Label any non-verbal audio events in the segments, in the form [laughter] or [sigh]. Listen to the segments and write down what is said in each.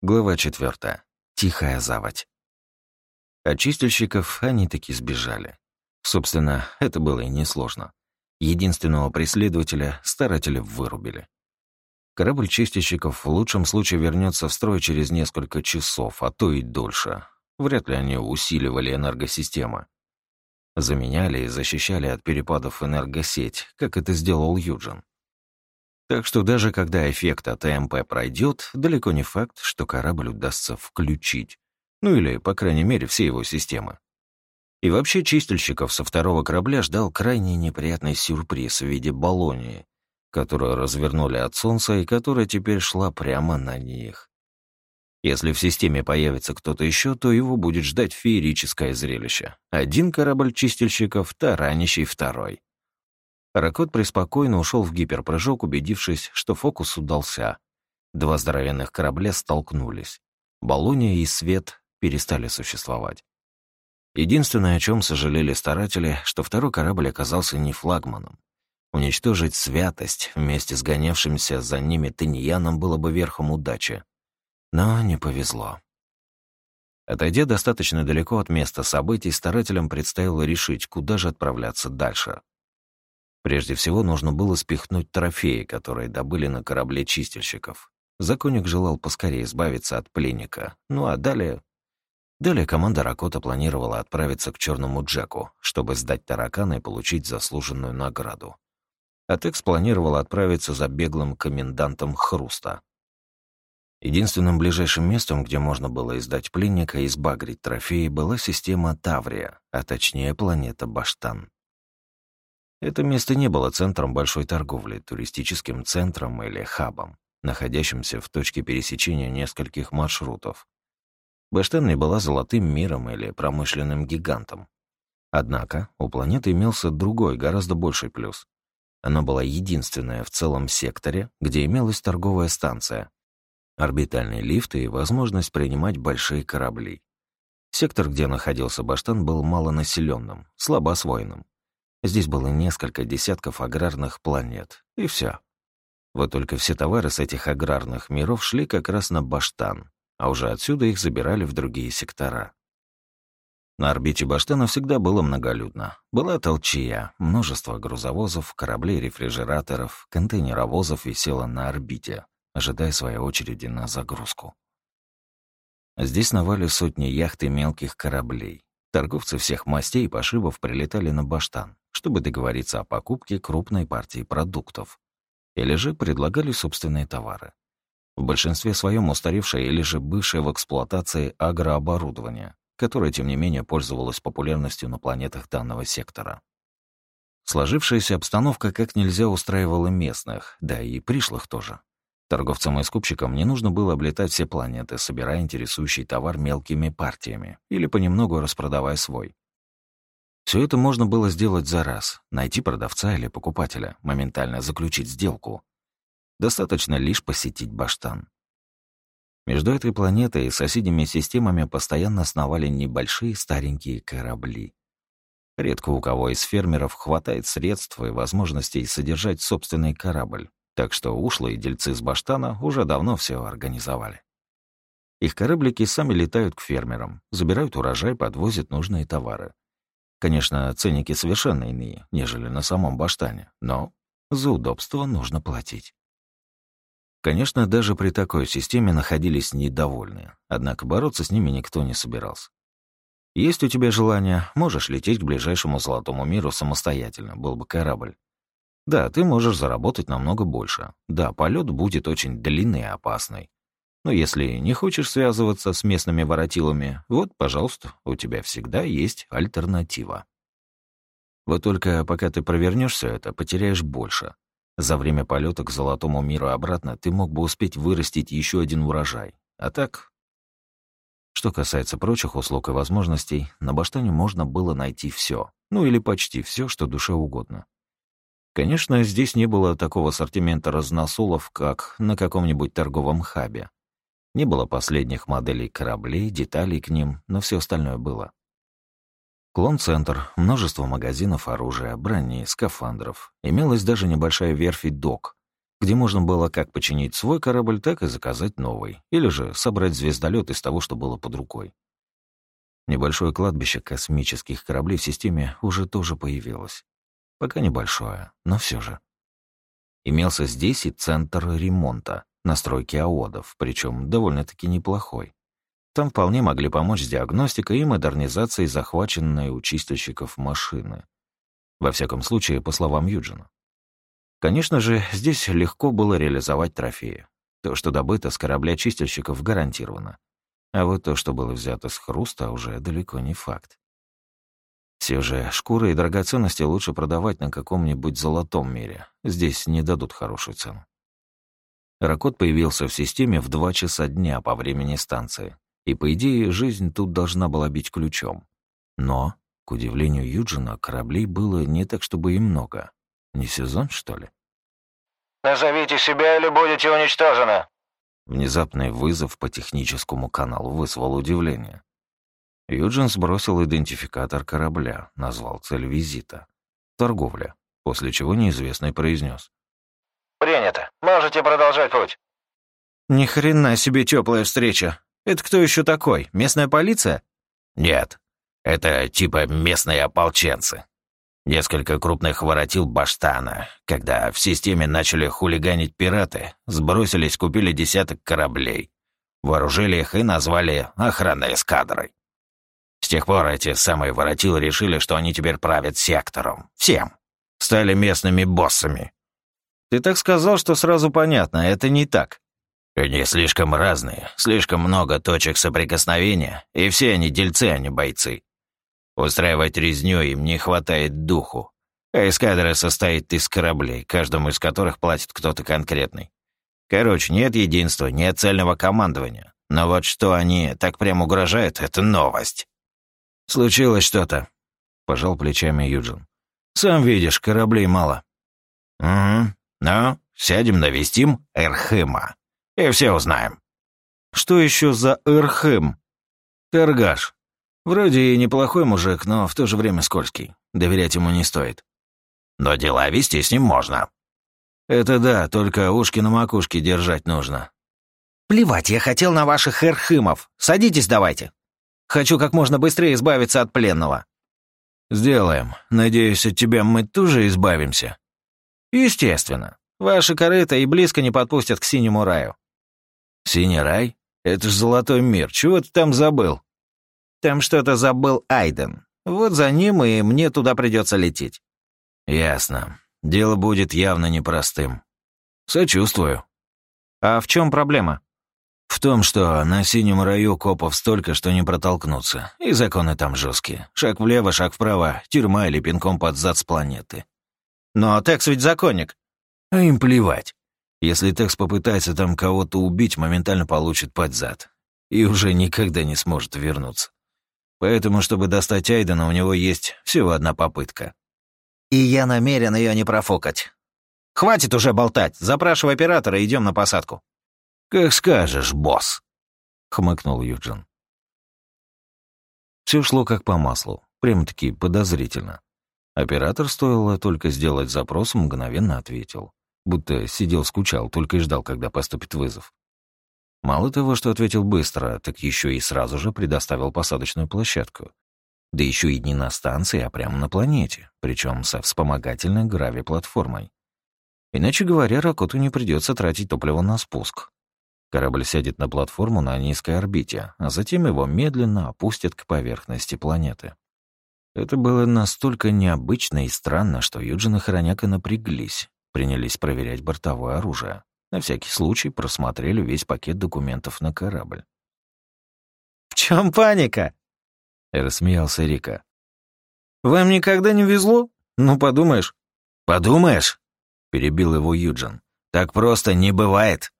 Глава 4. Тихая заводь. От чистильщиков они таки сбежали. Собственно, это было и несложно. Единственного преследователя старатели вырубили. Корабль чистильщиков в лучшем случае вернется в строй через несколько часов, а то и дольше. Вряд ли они усиливали энергосистемы. Заменяли и защищали от перепадов энергосеть, как это сделал Юджин. Так что даже когда эффект от ЭМП пройдет, далеко не факт, что корабль удастся включить. Ну или, по крайней мере, все его системы. И вообще чистильщиков со второго корабля ждал крайне неприятный сюрприз в виде баллонии, которую развернули от Солнца и которая теперь шла прямо на них. Если в системе появится кто-то еще, то его будет ждать феерическое зрелище. Один корабль чистильщиков, таранящий второй. Ракот преспокойно ушел в гиперпрыжок, убедившись, что фокус удался. Два здоровенных корабля столкнулись. Болония и Свет перестали существовать. Единственное, о чем сожалели старатели, что второй корабль оказался не флагманом. Уничтожить святость вместе с гонявшимся за ними Тыньяном было бы верхом удачи. Но не повезло. Отойдя достаточно далеко от места событий, старателям предстояло решить, куда же отправляться дальше. Прежде всего нужно было спихнуть трофеи, которые добыли на корабле чистильщиков. Законник желал поскорее избавиться от пленника. Ну а далее... Далее команда Ракота планировала отправиться к Черному Джеку, чтобы сдать таракана и получить заслуженную награду. А Текс планировал отправиться за беглым комендантом Хруста. Единственным ближайшим местом, где можно было издать пленника и сбагрить трофеи, была система Таврия, а точнее планета Баштан. Это место не было центром большой торговли, туристическим центром или хабом, находящимся в точке пересечения нескольких маршрутов. Бэштен не была золотым миром или промышленным гигантом. Однако у планеты имелся другой, гораздо больший плюс. Она была единственная в целом секторе, где имелась торговая станция, орбитальные лифты и возможность принимать большие корабли. Сектор, где находился Баштан, был малонаселенным, слабо освоенным. Здесь было несколько десятков аграрных планет, и все. Вот только все товары с этих аграрных миров шли как раз на Баштан, а уже отсюда их забирали в другие сектора. На орбите Баштана всегда было многолюдно. Была толчья, множество грузовозов, кораблей, рефрижераторов, контейнеровозов висело на орбите, ожидая своей очереди на загрузку. Здесь навали сотни яхт и мелких кораблей. Торговцы всех мастей и пошибов прилетали на Баштан, чтобы договориться о покупке крупной партии продуктов. Или же предлагали собственные товары. В большинстве своем устаревшее или же бывшее в эксплуатации агрооборудование, которое, тем не менее, пользовалось популярностью на планетах данного сектора. Сложившаяся обстановка как нельзя устраивала местных, да и пришлых тоже. Торговцам и скупщикам не нужно было облетать все планеты, собирая интересующий товар мелкими партиями или понемногу распродавая свой. Все это можно было сделать за раз, найти продавца или покупателя, моментально заключить сделку. Достаточно лишь посетить Баштан. Между этой планетой и соседними системами постоянно сновали небольшие старенькие корабли. Редко у кого из фермеров хватает средств и возможностей содержать собственный корабль. Так что ушлые дельцы с Баштана уже давно все организовали. Их кораблики сами летают к фермерам, забирают урожай, подвозят нужные товары. Конечно, ценники совершенно иные, нежели на самом Баштане, но за удобство нужно платить. Конечно, даже при такой системе находились недовольные, однако бороться с ними никто не собирался. Есть у тебя желание, можешь лететь к ближайшему золотому миру самостоятельно, был бы корабль. Да, ты можешь заработать намного больше. Да, полет будет очень длинный и опасный. Но если не хочешь связываться с местными воротилами, вот, пожалуйста, у тебя всегда есть альтернатива. Вот только пока ты провернешь все это, потеряешь больше. За время полета к золотому миру обратно ты мог бы успеть вырастить еще один урожай. А так... Что касается прочих услуг и возможностей, на Баштане можно было найти все, ну или почти все, что душе угодно. Конечно, здесь не было такого ассортимента разносолов, как на каком-нибудь торговом хабе. Не было последних моделей кораблей, деталей к ним, но все остальное было. Клон-центр, множество магазинов оружия, брони, скафандров. Имелась даже небольшая верфь и док. где можно было как починить свой корабль, так и заказать новый, или же собрать звездолет из того, что было под рукой. Небольшое кладбище космических кораблей в системе уже тоже появилось. Пока небольшое, но все же. Имелся здесь и центр ремонта, настройки аодов, причем довольно-таки неплохой. Там вполне могли помочь с диагностикой и модернизацией захваченной у чистильщиков машины. Во всяком случае, по словам Юджина. Конечно же, здесь легко было реализовать трофеи. То, что добыто с корабля чистильщиков, гарантировано. А вот то, что было взято с хруста, уже далеко не факт. Все же шкуры и драгоценности лучше продавать на каком-нибудь золотом мире. Здесь не дадут хорошую цену. Ракот появился в системе в два часа дня по времени станции. И, по идее, жизнь тут должна была бить ключом. Но, к удивлению Юджина, кораблей было не так, чтобы и много. Не сезон, что ли? «Назовите себя или будете уничтожены!» Внезапный вызов по техническому каналу вызвал удивление. Юджин сбросил идентификатор корабля, назвал цель визита. Торговля, после чего неизвестный произнес. «Принято. Можете продолжать путь». «Ни хрена себе теплая встреча. Это кто еще такой? Местная полиция?» «Нет. Это типа местные ополченцы. Несколько крупных воротил баштана, когда в системе начали хулиганить пираты, сбросились, купили десяток кораблей, вооружили их и назвали охранной эскадрой. С тех пор эти самые воротилы решили, что они теперь правят сектором. Всем. Стали местными боссами. Ты так сказал, что сразу понятно, это не так. Они слишком разные, слишком много точек соприкосновения, и все они дельцы, а не бойцы. Устраивать резню им не хватает духу. А эскадра состоит из кораблей, каждому из которых платит кто-то конкретный. Короче, нет единства, нет цельного командования. Но вот что они так прям угрожают, это новость. «Случилось что-то», — пожал плечами Юджин. «Сам видишь, кораблей мало». «Угу. Ну, сядем навестим Эрхема и все узнаем». «Что еще за Эрхем?» «Торгаш. Вроде и неплохой мужик, но в то же время скользкий. Доверять ему не стоит». «Но дела вести с ним можно». «Это да, только ушки на макушке держать нужно». «Плевать, я хотел на ваших Эрхемов. Садитесь давайте. Хочу как можно быстрее избавиться от пленного». «Сделаем. Надеюсь, от тебя мы тоже избавимся». «Естественно. Ваши корыта и близко не подпустят к синему раю. «Синий рай? Это ж золотой мир. Чего ты там забыл?» «Там что-то забыл Айден. Вот за ним и мне туда придется лететь». «Ясно. Дело будет явно непростым. Сочувствую». «А в чем проблема?» «В том, что на синем раю копов столько, что не протолкнуться, и законы там жесткие. Шаг влево, шаг вправо, тюрьма или пинком под зад с планеты». «Но Текс ведь законник». «А им плевать. Если Текс попытается там кого-то убить, моментально получит под зад. И уже никогда не сможет вернуться. Поэтому, чтобы достать Айдена, у него есть всего одна попытка. И я намерен ее не профокать. Хватит уже болтать. Запрашивай оператора и идем на посадку. Как скажешь, босс, хмыкнул Юджин. Все шло как по маслу, прям-таки подозрительно. Оператор, стоило только сделать запрос, мгновенно ответил будто сидел скучал, только и ждал, когда поступит вызов. Мало того, что ответил быстро, так еще и сразу же предоставил посадочную площадку. Да еще и не на станции, а прямо на планете, причем со вспомогательной грави-платформой. Иначе говоря, Ракоту не придется тратить топливо на спуск. Корабль сядет на платформу на низкой орбите, а затем его медленно опустят к поверхности планеты. Это было настолько необычно и странно, что Юджин и Хороняка напряглись, принялись проверять бортовое оружие. На всякий случай просмотрели весь пакет документов на корабль. «В чем паника?» — рассмеялся Рика. «Вам никогда не везло? Ну, подумаешь». «Подумаешь?» — перебил его Юджин. «Так просто не бывает».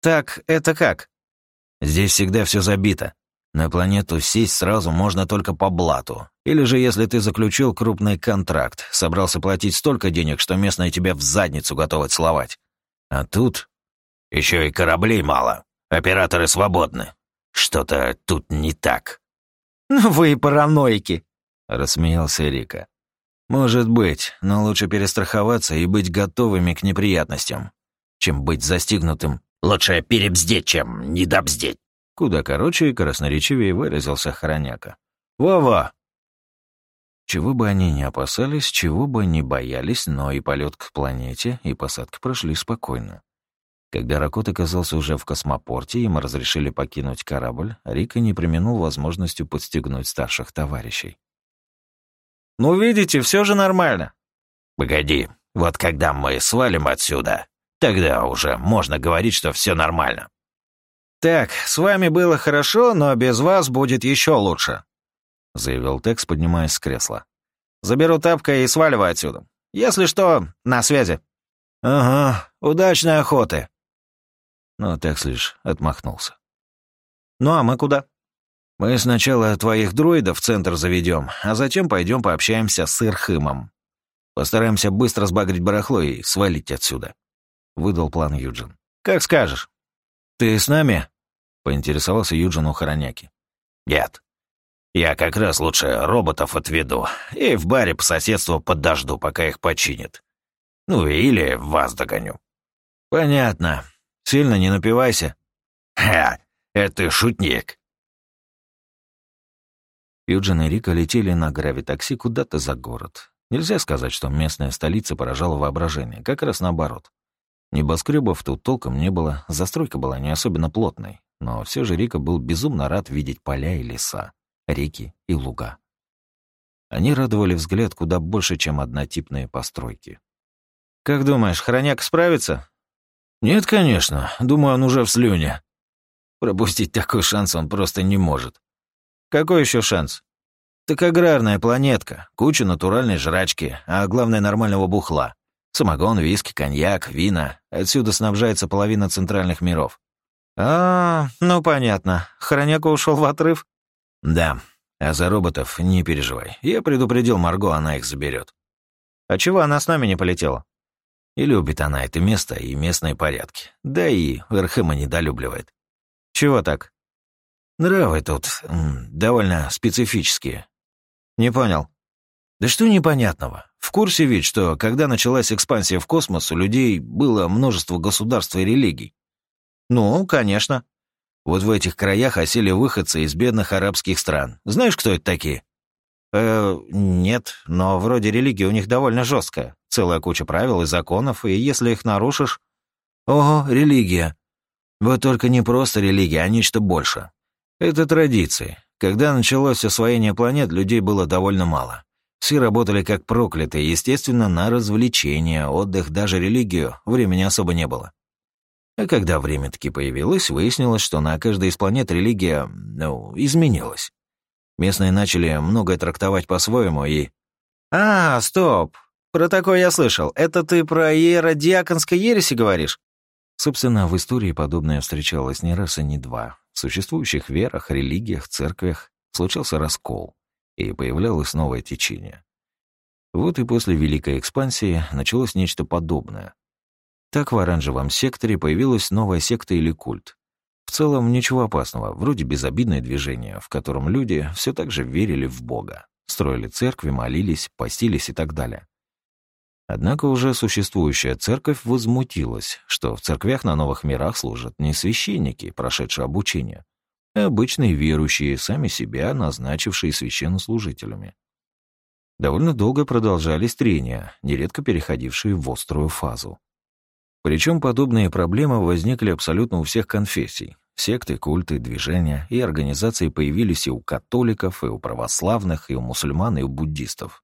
«Так, это как?» «Здесь всегда все забито. На планету сесть сразу можно только по блату. Или же если ты заключил крупный контракт, собрался платить столько денег, что местные тебя в задницу готовы целовать. А тут... Еще и кораблей мало. Операторы свободны. Что-то тут не так. [laughs] «Ну вы и параноики», — рассмеялся Рика. «Может быть, но лучше перестраховаться и быть готовыми к неприятностям. чем быть застигнутым. Лучше перебздеть, чем недобздеть. Куда короче и красноречивее выразился Хороняка. Во-во! Чего бы они ни опасались, чего бы ни боялись, но и полет к планете, и посадка прошли спокойно. Когда Ракот оказался уже в космопорте, им разрешили покинуть корабль, Рика не применул возможностью подстегнуть старших товарищей. «Ну, видите, все же нормально». «Погоди, вот когда мы свалим отсюда, тогда уже можно говорить, что все нормально». «Так, с вами было хорошо, но без вас будет еще лучше», — заявил Текс, поднимаясь с кресла. «Заберу тапка и сваливаю отсюда. Если что, на связи». «Ага, удачной охоты», но Текс лишь отмахнулся. «Ну а мы куда?» «Мы сначала твоих дроидов в центр заведем, а затем пойдем пообщаемся с Ирхымом. Постараемся быстро сбагрить барахло и свалить отсюда», — выдал план Юджин. «Как скажешь». «Ты с нами?» — поинтересовался Юджин у Хороняки. «Нет. Я как раз лучше роботов отведу и в баре по соседству подожду, пока их починят. Ну или вас догоню». «Понятно. Сильно не напивайся». «Ха, это шутник». Юджин и Рика летели на гравитакси куда-то за город. Нельзя сказать, что местная столица поражала воображение, как раз наоборот. Небоскребов тут толком не было, застройка была не особенно плотной, но все же Рика был безумно рад видеть поля и леса, реки и луга. Они радовали взгляд куда больше, чем однотипные постройки. «Как думаешь, Хроняк справится?» «Нет, конечно. Думаю, он уже в слюне. Пропустить такой шанс он просто не может». «Какой еще шанс?» «Так аграрная планетка, куча натуральной жрачки, а главное нормального бухла. Самогон, виски, коньяк, вина. Отсюда снабжается половина центральных миров». «А, ну понятно. Хроняка ушел в отрыв?» «Да. А за роботов не переживай. Я предупредил Марго, она их заберет. «А чего она с нами не полетела?» И любит она это место и местные порядки. Да и Эрхема недолюбливает. Чего так? Нравы тут довольно специфические. Не понял. Да что непонятного? В курсе ведь, что когда началась экспансия в космос, у людей было множество государств и религий. Ну, конечно. Вот в этих краях осели выходцы из бедных арабских стран. Знаешь, кто это такие? Э, нет, но вроде религия у них довольно жесткая. Целая куча правил и законов, и если их нарушишь... Ого, религия. Вот только не просто религия, а нечто больше. Это традиции. Когда началось освоение планет, людей было довольно мало. Все работали как проклятые, естественно, на развлечения, отдых, даже религию времени особо не было. А когда время таки появилось, выяснилось, что на каждой из планет религия, ну, изменилась. Местные начали многое трактовать по-своему и... «А, стоп! Про такое я слышал. Это ты про иеродиаконской ереси говоришь?» Собственно, в истории подобное встречалось не раз и не два. В существующих верах, религиях, церквях случался раскол, и появлялось новое течение. Вот и после Великой экспансии началось нечто подобное. Так в оранжевом секторе появилась новая секта или культ, в целом ничего опасного, вроде безобидное движение, в котором люди все так же верили в Бога, строили церкви, молились, постились и так далее. Однако уже существующая церковь возмутилась, что в церквях на новых мирах служат не священники, прошедшие обучение, а обычные верующие, сами себя назначившие священнослужителями. Довольно долго продолжались трения, нередко переходившие в острую фазу. Причем подобные проблемы возникли абсолютно у всех конфессий. Секты, культы, движения и организации появились и у католиков, и у православных, и у мусульман, и у буддистов.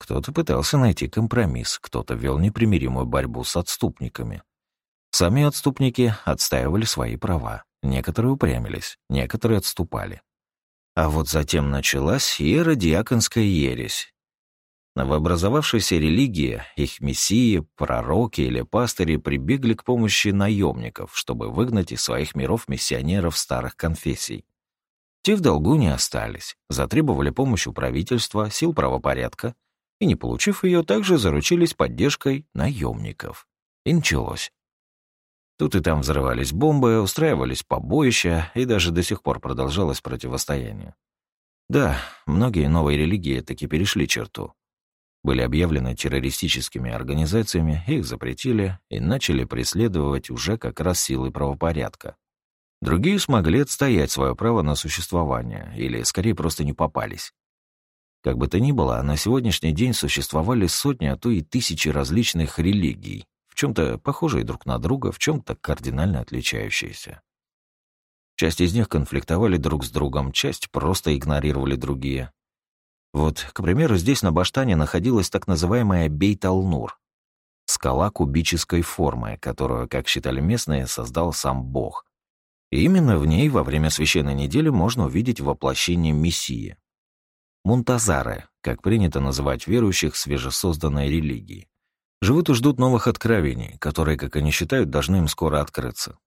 Кто-то пытался найти компромисс, кто-то вел непримиримую борьбу с отступниками. Сами отступники отстаивали свои права, некоторые упрямились, некоторые отступали. А вот затем началась иеродиаконская ересь, Новообразовавшиеся религии, их мессии, пророки или пастыри прибегли к помощи наемников, чтобы выгнать из своих миров миссионеров старых конфессий. Те в долгу не остались, затребовали помощь у правительства, сил правопорядка, и, не получив ее, также заручились поддержкой наемников. И началось. Тут и там взрывались бомбы, устраивались побоища, и даже до сих пор продолжалось противостояние. Да, многие новые религии таки перешли черту. Были объявлены террористическими организациями, их запретили и начали преследовать уже как раз силы правопорядка. Другие смогли отстоять свое право на существование, или скорее просто не попались. Как бы то ни было, на сегодняшний день существовали сотни, а то и тысячи различных религий, в чем-то похожие друг на друга, в чем-то кардинально отличающиеся. Часть из них конфликтовали друг с другом, часть просто игнорировали другие. Вот, к примеру, здесь на Баштане находилась так называемая Бейт-Ал-Нур — скала кубической формы, которую, как считали местные, создал сам Бог. И именно в ней во время священной недели можно увидеть воплощение Мессии. Мунтазары, как принято называть верующих свежесозданной религии, живут и ждут новых откровений, которые, как они считают, должны им скоро открыться.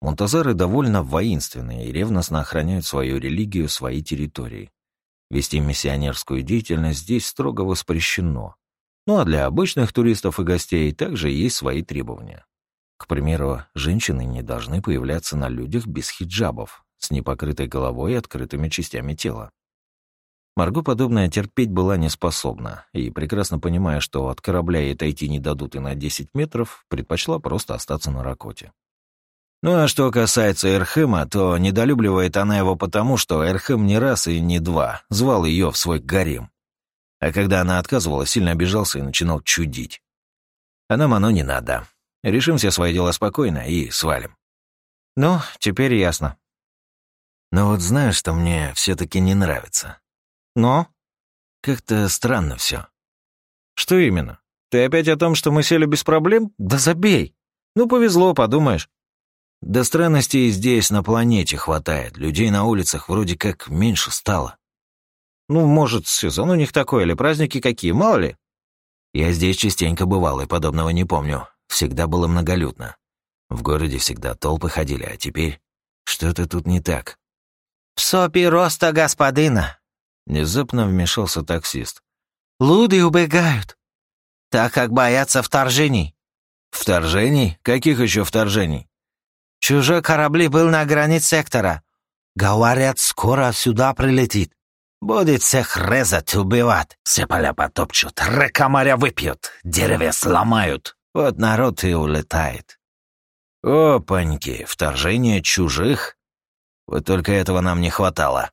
Мунтазары довольно воинственные и ревностно охраняют свою религию, свои территории. Вести миссионерскую деятельность здесь строго воспрещено. Ну а для обычных туристов и гостей также есть свои требования. К примеру, женщины не должны появляться на людях без хиджабов, с непокрытой головой и открытыми частями тела. Марго подобное терпеть была не способна, и, прекрасно понимая, что от корабля ей отойти не дадут и на 10 метров, предпочла просто остаться на Ракоте. Ну а что касается Эрхема, то недолюбливает она его потому, что Эрхем не раз и не два звал ее в свой гарем. А когда она отказывала, сильно обижался и начинал чудить. А нам оно не надо. Решим все свои дела спокойно и свалим. Ну, теперь ясно. Но вот знаешь, что мне все таки не нравится? Но? Как-то странно все. Что именно? Ты опять о том, что мы сели без проблем? Да забей. Ну, повезло, подумаешь. Да странностей здесь, на планете, хватает. Людей на улицах вроде как меньше стало. Ну, может, сезон у них такой или праздники какие, мало ли. Я здесь частенько бывал и подобного не помню. Всегда было многолюдно. В городе всегда толпы ходили, а теперь что-то тут не так. «Псопи роста господина!» Внезапно вмешался таксист. «Луды убегают, так как боятся вторжений». «Вторжений? Каких еще вторжений?» Чужой корабли был на границе сектора. Говорят, скоро сюда прилетит. Будет всех резать, убивать. Все поля потопчут, река моря выпьют, деревья сломают. Вот народ и улетает. Опаньки, вторжение чужих? Вот только этого нам не хватало.